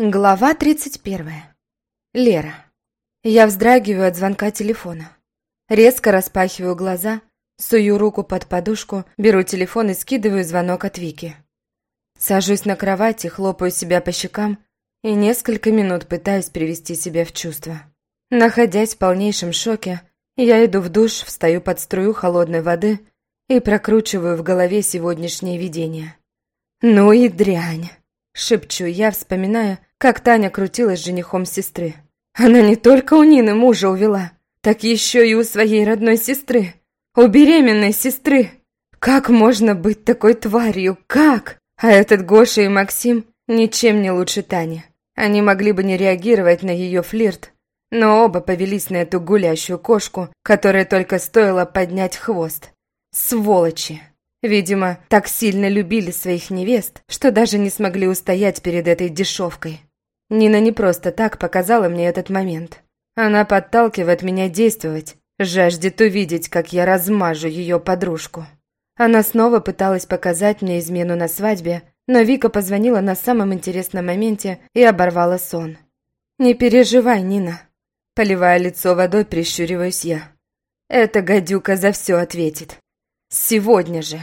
Глава 31. Лера. Я вздрагиваю от звонка телефона. Резко распахиваю глаза, сую руку под подушку, беру телефон и скидываю звонок от Вики. Сажусь на кровати, хлопаю себя по щекам и несколько минут пытаюсь привести себя в чувство. Находясь в полнейшем шоке, я иду в душ, встаю под струю холодной воды и прокручиваю в голове сегодняшнее видение. «Ну и дрянь!» – шепчу я, вспоминая, как Таня крутилась с женихом сестры. Она не только у Нины мужа увела, так еще и у своей родной сестры, у беременной сестры. Как можно быть такой тварью? Как? А этот Гоша и Максим ничем не лучше Тани. Они могли бы не реагировать на ее флирт, но оба повелись на эту гулящую кошку, которая только стоило поднять хвост. Сволочи! Видимо, так сильно любили своих невест, что даже не смогли устоять перед этой дешевкой. Нина не просто так показала мне этот момент. Она подталкивает меня действовать, жаждет увидеть, как я размажу ее подружку. Она снова пыталась показать мне измену на свадьбе, но Вика позвонила на самом интересном моменте и оборвала сон. «Не переживай, Нина». Поливая лицо водой, прищуриваюсь я. «Эта гадюка за все ответит. Сегодня же».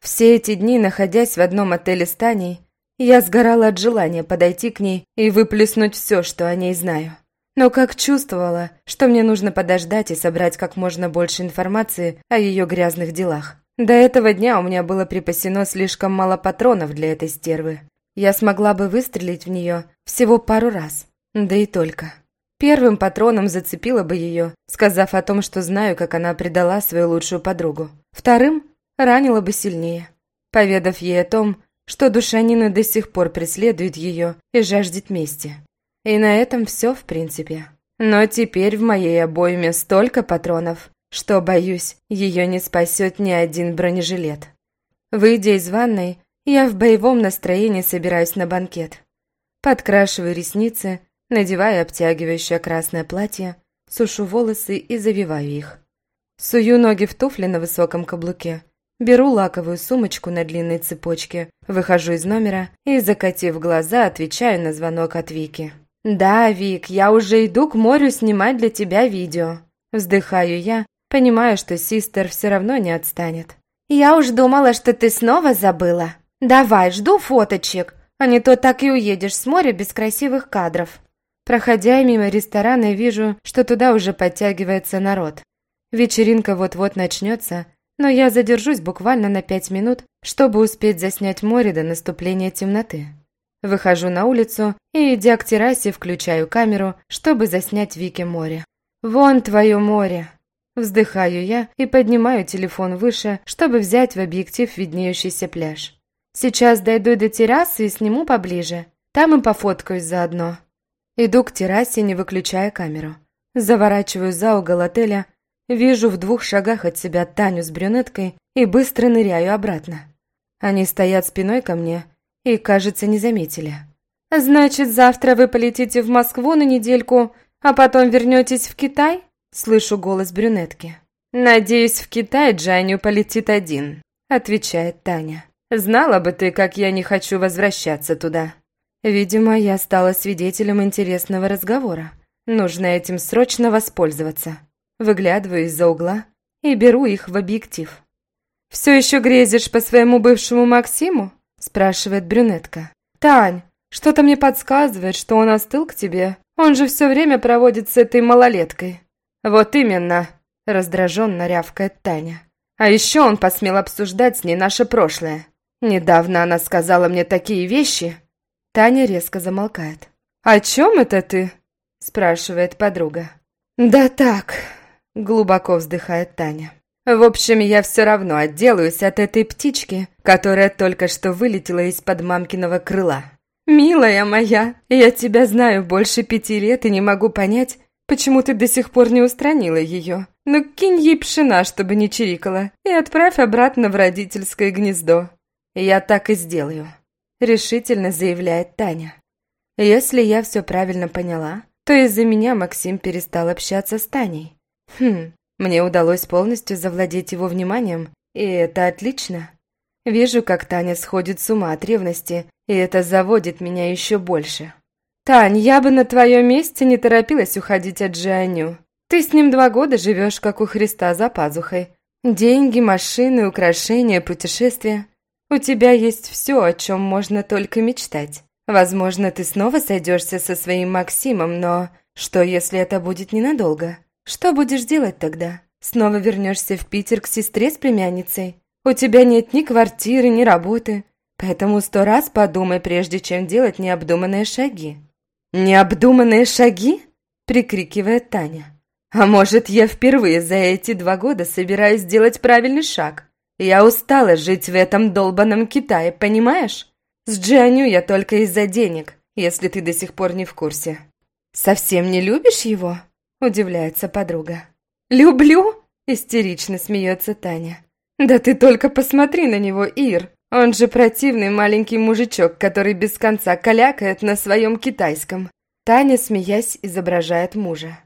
Все эти дни, находясь в одном отеле с Таней, я сгорала от желания подойти к ней и выплеснуть все, что о ней знаю. Но как чувствовала, что мне нужно подождать и собрать как можно больше информации о ее грязных делах. До этого дня у меня было припасено слишком мало патронов для этой стервы. Я смогла бы выстрелить в нее всего пару раз, да и только. Первым патроном зацепила бы ее, сказав о том, что знаю, как она предала свою лучшую подругу. Вторым ранила бы сильнее, поведав ей о том, что душа Нины до сих пор преследует ее и жаждет мести. И на этом все, в принципе. Но теперь в моей обойме столько патронов, что, боюсь, ее не спасет ни один бронежилет. Выйдя из ванной, я в боевом настроении собираюсь на банкет. Подкрашиваю ресницы, надеваю обтягивающее красное платье, сушу волосы и завиваю их. Сую ноги в туфли на высоком каблуке Беру лаковую сумочку на длинной цепочке, выхожу из номера и, закатив глаза, отвечаю на звонок от Вики. «Да, Вик, я уже иду к морю снимать для тебя видео». Вздыхаю я, понимая, что Систер все равно не отстанет. «Я уж думала, что ты снова забыла. Давай, жду фоточек, а не то так и уедешь с моря без красивых кадров». Проходя мимо ресторана, вижу, что туда уже подтягивается народ. Вечеринка вот-вот начнется, но я задержусь буквально на пять минут, чтобы успеть заснять море до наступления темноты. Выхожу на улицу и, идя к террасе, включаю камеру, чтобы заснять Вики море. «Вон твое море!» Вздыхаю я и поднимаю телефон выше, чтобы взять в объектив виднеющийся пляж. Сейчас дойду до террасы и сниму поближе. Там и пофоткаюсь заодно. Иду к террасе, не выключая камеру. Заворачиваю за угол отеля Вижу в двух шагах от себя Таню с брюнеткой и быстро ныряю обратно. Они стоят спиной ко мне и, кажется, не заметили. «Значит, завтра вы полетите в Москву на недельку, а потом вернетесь в Китай?» Слышу голос брюнетки. «Надеюсь, в Китай Джаню полетит один», — отвечает Таня. «Знала бы ты, как я не хочу возвращаться туда». Видимо, я стала свидетелем интересного разговора. Нужно этим срочно воспользоваться. Выглядываю из-за угла и беру их в объектив. «Все еще грезишь по своему бывшему Максиму?» – спрашивает брюнетка. «Тань, что-то мне подсказывает, что он остыл к тебе. Он же все время проводит с этой малолеткой». «Вот именно», – раздраженно рявкает Таня. «А еще он посмел обсуждать с ней наше прошлое. Недавно она сказала мне такие вещи». Таня резко замолкает. «О чем это ты?» – спрашивает подруга. «Да так», Глубоко вздыхает Таня. В общем, я все равно отделаюсь от этой птички, которая только что вылетела из-под мамкиного крыла. «Милая моя, я тебя знаю больше пяти лет и не могу понять, почему ты до сих пор не устранила ее. Ну, кинь ей пшена, чтобы не чирикала, и отправь обратно в родительское гнездо. Я так и сделаю», — решительно заявляет Таня. «Если я все правильно поняла, то из-за меня Максим перестал общаться с Таней. Хм, мне удалось полностью завладеть его вниманием, и это отлично. Вижу, как Таня сходит с ума от ревности, и это заводит меня еще больше. «Тань, я бы на твоем месте не торопилась уходить от Джианю. Ты с ним два года живешь, как у Христа за пазухой. Деньги, машины, украшения, путешествия. У тебя есть все, о чем можно только мечтать. Возможно, ты снова сойдешься со своим Максимом, но что, если это будет ненадолго? Что будешь делать тогда? Снова вернешься в Питер к сестре с племянницей? У тебя нет ни квартиры, ни работы. Поэтому сто раз подумай, прежде чем делать необдуманные шаги. «Необдуманные шаги?» – прикрикивает Таня. «А может, я впервые за эти два года собираюсь сделать правильный шаг? Я устала жить в этом долбанном Китае, понимаешь? С Джианю я только из-за денег, если ты до сих пор не в курсе». «Совсем не любишь его?» – удивляется подруга. «Люблю?» – истерично смеется Таня. «Да ты только посмотри на него, Ир. Он же противный маленький мужичок, который без конца калякает на своем китайском. Таня, смеясь, изображает мужа.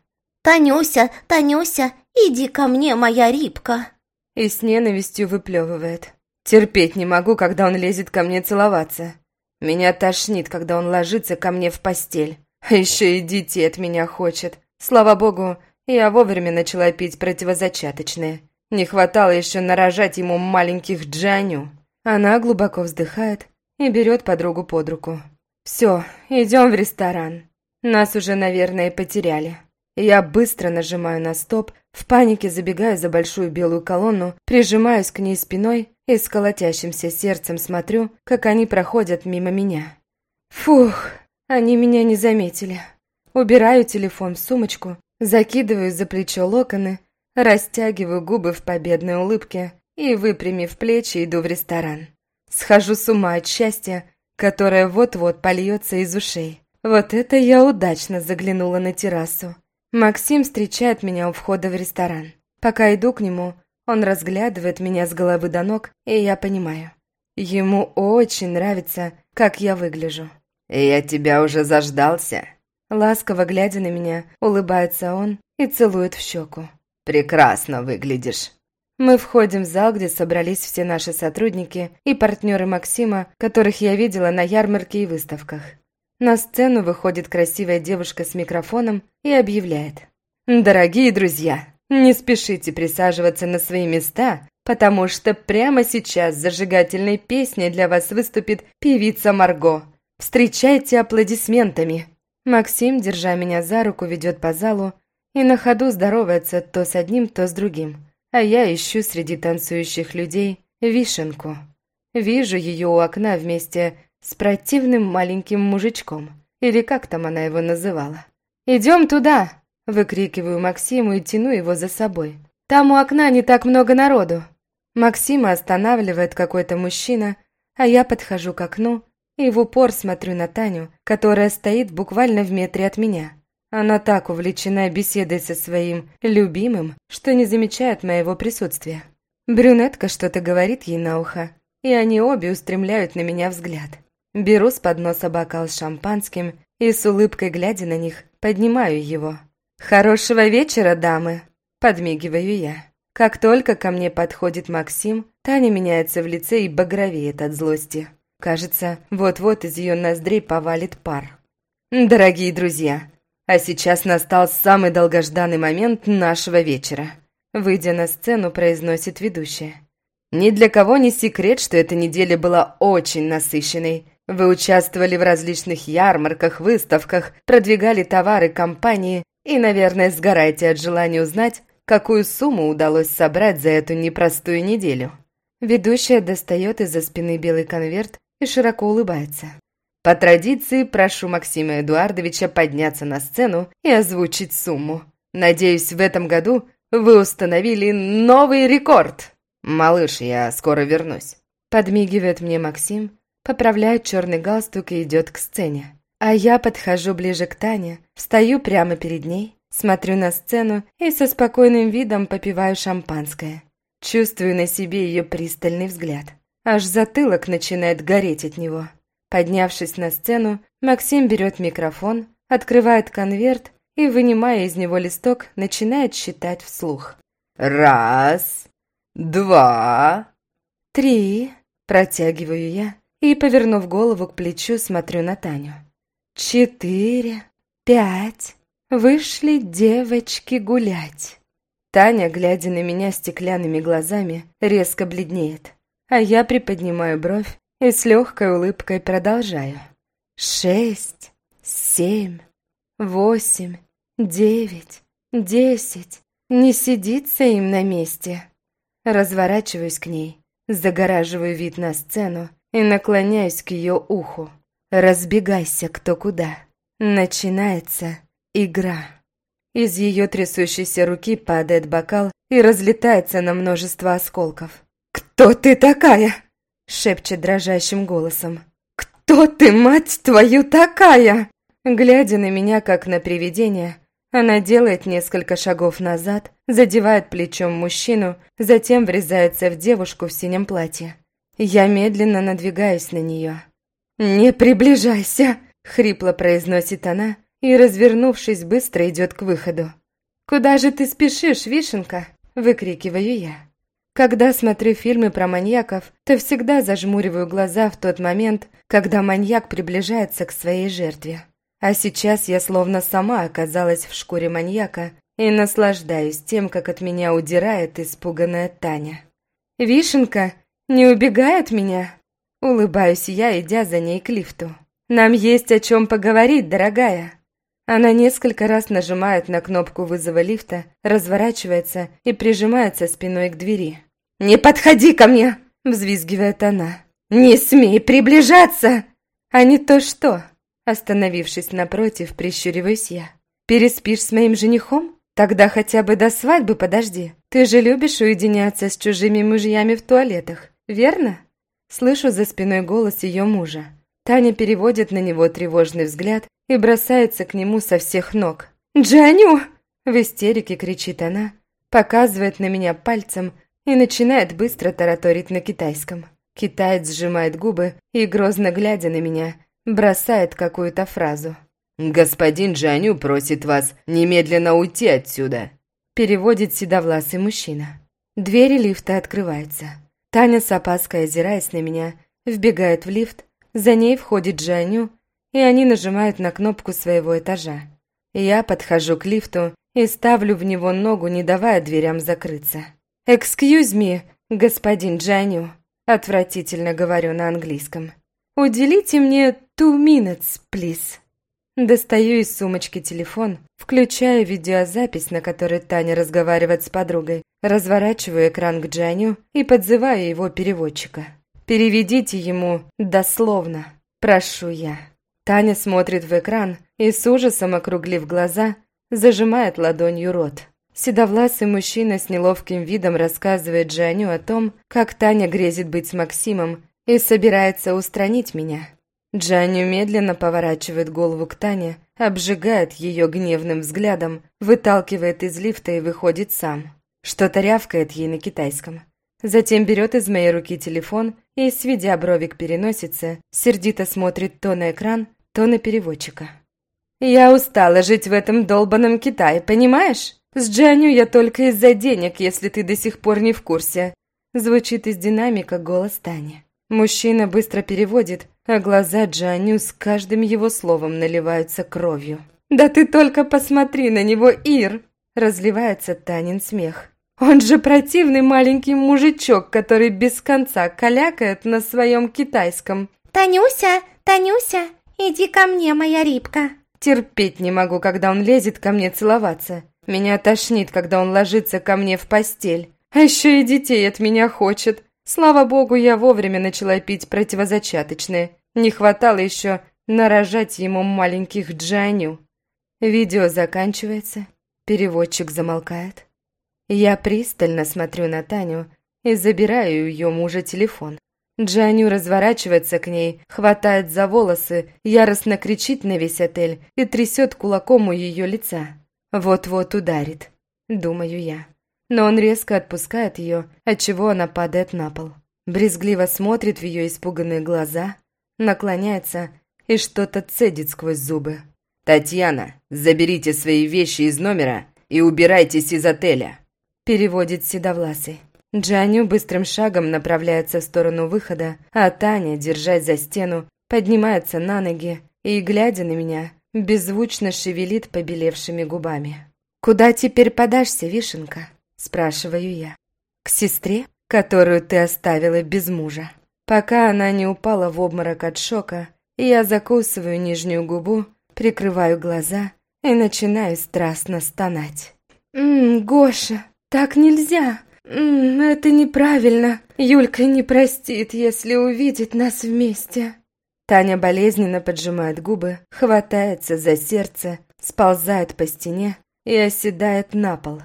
«Танюся, Танюся, иди ко мне, моя рибка!» И с ненавистью выплевывает. Терпеть не могу, когда он лезет ко мне целоваться. Меня тошнит, когда он ложится ко мне в постель. А еще и детей от меня хочет. Слава богу, я вовремя начала пить противозачаточные. Не хватало еще нарожать ему маленьких Джаню. Она глубоко вздыхает и берет подругу под руку. «Все, идем в ресторан. Нас уже, наверное, потеряли». Я быстро нажимаю на стоп, в панике забегаю за большую белую колонну, прижимаюсь к ней спиной и с колотящимся сердцем смотрю, как они проходят мимо меня. Фух, они меня не заметили. Убираю телефон в сумочку, закидываю за плечо локоны, растягиваю губы в победной улыбке и, выпрямив плечи, иду в ресторан. Схожу с ума от счастья, которое вот-вот польется из ушей. Вот это я удачно заглянула на террасу. Максим встречает меня у входа в ресторан. Пока иду к нему, он разглядывает меня с головы до ног, и я понимаю. Ему очень нравится, как я выгляжу. «Я тебя уже заждался?» Ласково глядя на меня, улыбается он и целует в щеку. «Прекрасно выглядишь». Мы входим в зал, где собрались все наши сотрудники и партнеры Максима, которых я видела на ярмарке и выставках. На сцену выходит красивая девушка с микрофоном и объявляет. «Дорогие друзья, не спешите присаживаться на свои места, потому что прямо сейчас зажигательной песней для вас выступит певица Марго. Встречайте аплодисментами!» Максим, держа меня за руку, ведет по залу и на ходу здоровается то с одним, то с другим а я ищу среди танцующих людей вишенку. Вижу ее у окна вместе с противным маленьким мужичком, или как там она его называла. «Идем туда!» – выкрикиваю Максиму и тяну его за собой. «Там у окна не так много народу!» Максима останавливает какой-то мужчина, а я подхожу к окну и в упор смотрю на Таню, которая стоит буквально в метре от меня. Она так увлечена беседой со своим любимым, что не замечает моего присутствия. Брюнетка что-то говорит ей на ухо, и они обе устремляют на меня взгляд. Беру с подноса бокал с шампанским и с улыбкой глядя на них, поднимаю его. «Хорошего вечера, дамы!» – подмигиваю я. Как только ко мне подходит Максим, Таня меняется в лице и багровеет от злости. Кажется, вот-вот из ее ноздрей повалит пар. «Дорогие друзья, а сейчас настал самый долгожданный момент нашего вечера. Выйдя на сцену, произносит ведущая. Ни для кого не секрет, что эта неделя была очень насыщенной. Вы участвовали в различных ярмарках, выставках, продвигали товары компании и, наверное, сгораете от желания узнать, какую сумму удалось собрать за эту непростую неделю. Ведущая достает из-за спины белый конверт и широко улыбается. По традиции прошу Максима Эдуардовича подняться на сцену и озвучить сумму. Надеюсь, в этом году вы установили новый рекорд. Малыш, я скоро вернусь. Подмигивает мне Максим, поправляет черный галстук и идет к сцене. А я подхожу ближе к Тане, встаю прямо перед ней, смотрю на сцену и со спокойным видом попиваю шампанское. Чувствую на себе ее пристальный взгляд. Аж затылок начинает гореть от него. Поднявшись на сцену, Максим берет микрофон, открывает конверт и, вынимая из него листок, начинает считать вслух. «Раз, два...» «Три...» – протягиваю я и, повернув голову к плечу, смотрю на Таню. четыре, пять. Вышли девочки гулять. Таня, глядя на меня стеклянными глазами, резко бледнеет, а я приподнимаю бровь и с легкой улыбкой продолжаю. Шесть, семь, восемь, девять, десять. Не сидится им на месте. Разворачиваюсь к ней, загораживаю вид на сцену и наклоняюсь к ее уху. Разбегайся кто куда. Начинается игра. Из ее трясущейся руки падает бокал и разлетается на множество осколков. «Кто ты такая?» — шепчет дрожащим голосом. «Кто ты, мать твою, такая?» Глядя на меня, как на привидение, она делает несколько шагов назад, задевает плечом мужчину, затем врезается в девушку в синем платье. Я медленно надвигаюсь на нее. «Не приближайся!» — хрипло произносит она и, развернувшись, быстро идет к выходу. «Куда же ты спешишь, вишенка?» – выкрикиваю я. Когда смотрю фильмы про маньяков, то всегда зажмуриваю глаза в тот момент, когда маньяк приближается к своей жертве. А сейчас я словно сама оказалась в шкуре маньяка и наслаждаюсь тем, как от меня удирает испуганная Таня. «Вишенка, не убегай от меня!» Улыбаюсь я, идя за ней к лифту. «Нам есть о чем поговорить, дорогая!» Она несколько раз нажимает на кнопку вызова лифта, разворачивается и прижимается спиной к двери. «Не подходи ко мне!» – взвизгивает она. «Не смей приближаться!» «А не то что!» Остановившись напротив, прищуриваюсь я. «Переспишь с моим женихом? Тогда хотя бы до свадьбы подожди. Ты же любишь уединяться с чужими мужьями в туалетах, верно?» Слышу за спиной голос ее мужа. Таня переводит на него тревожный взгляд и бросается к нему со всех ног. «Джаню!» – в истерике кричит она, показывает на меня пальцем и начинает быстро тараторить на китайском. Китаец сжимает губы и, грозно глядя на меня, бросает какую-то фразу. «Господин Джаню просит вас немедленно уйти отсюда», – переводит седовласый мужчина. Двери лифта открываются. Таня с опаской озираясь на меня, вбегает в лифт за ней входит Джаню, и они нажимают на кнопку своего этажа. Я подхожу к лифту и ставлю в него ногу, не давая дверям закрыться. «Excuse me, господин Джаню», – отвратительно говорю на английском. «Уделите мне two minutes, please». Достаю из сумочки телефон, включаю видеозапись, на которой Таня разговаривает с подругой, разворачиваю экран к Джаню и подзываю его переводчика. Переведите ему дословно, прошу я. Таня смотрит в экран и с ужасом округлив глаза, зажимает ладонью рот. Седовласый мужчина с неловким видом рассказывает Джаню о том, как Таня грезит быть с Максимом и собирается устранить меня. Джаню медленно поворачивает голову к Тане, обжигает ее гневным взглядом, выталкивает из лифта и выходит сам. Что-то рявкает ей на китайском. Затем берет из моей руки телефон и, сведя брови к переносице, сердито смотрит то на экран, то на переводчика. «Я устала жить в этом долбанном Китае, понимаешь? С Джаню я только из-за денег, если ты до сих пор не в курсе». Звучит из динамика голос Тани. Мужчина быстро переводит, а глаза Джаню с каждым его словом наливаются кровью. «Да ты только посмотри на него, Ир!» Разливается Танин смех. Он же противный маленький мужичок, который без конца калякает на своем китайском. «Танюся, Танюся, иди ко мне, моя рыбка!» Терпеть не могу, когда он лезет ко мне целоваться. Меня тошнит, когда он ложится ко мне в постель. А еще и детей от меня хочет. Слава богу, я вовремя начала пить противозачаточные. Не хватало еще нарожать ему маленьких Джаню. Видео заканчивается. Переводчик замолкает. Я пристально смотрю на Таню и забираю ее мужа телефон. Джаню разворачивается к ней, хватает за волосы, яростно кричит на весь отель и трясет кулаком у ее лица. Вот-вот ударит, думаю я. Но он резко отпускает ее, отчего она падает на пол. Брезгливо смотрит в ее испуганные глаза, наклоняется и что-то цедит сквозь зубы. «Татьяна, заберите свои вещи из номера и убирайтесь из отеля!» переводит Седовласый. Джаню быстрым шагом направляется в сторону выхода, а Таня, держась за стену, поднимается на ноги и, глядя на меня, беззвучно шевелит побелевшими губами. «Куда теперь подашься, Вишенка?» – спрашиваю я. «К сестре, которую ты оставила без мужа?» Пока она не упала в обморок от шока, я закусываю нижнюю губу, прикрываю глаза и начинаю страстно стонать. «Ммм, Гоша, так нельзя! Ммм, это неправильно! Юлька не простит, если увидит нас вместе!» Таня болезненно поджимает губы, хватается за сердце, сползает по стене и оседает на пол.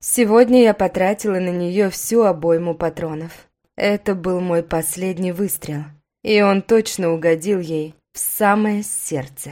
Сегодня я потратила на нее всю обойму патронов. Это был мой последний выстрел, и он точно угодил ей в самое сердце.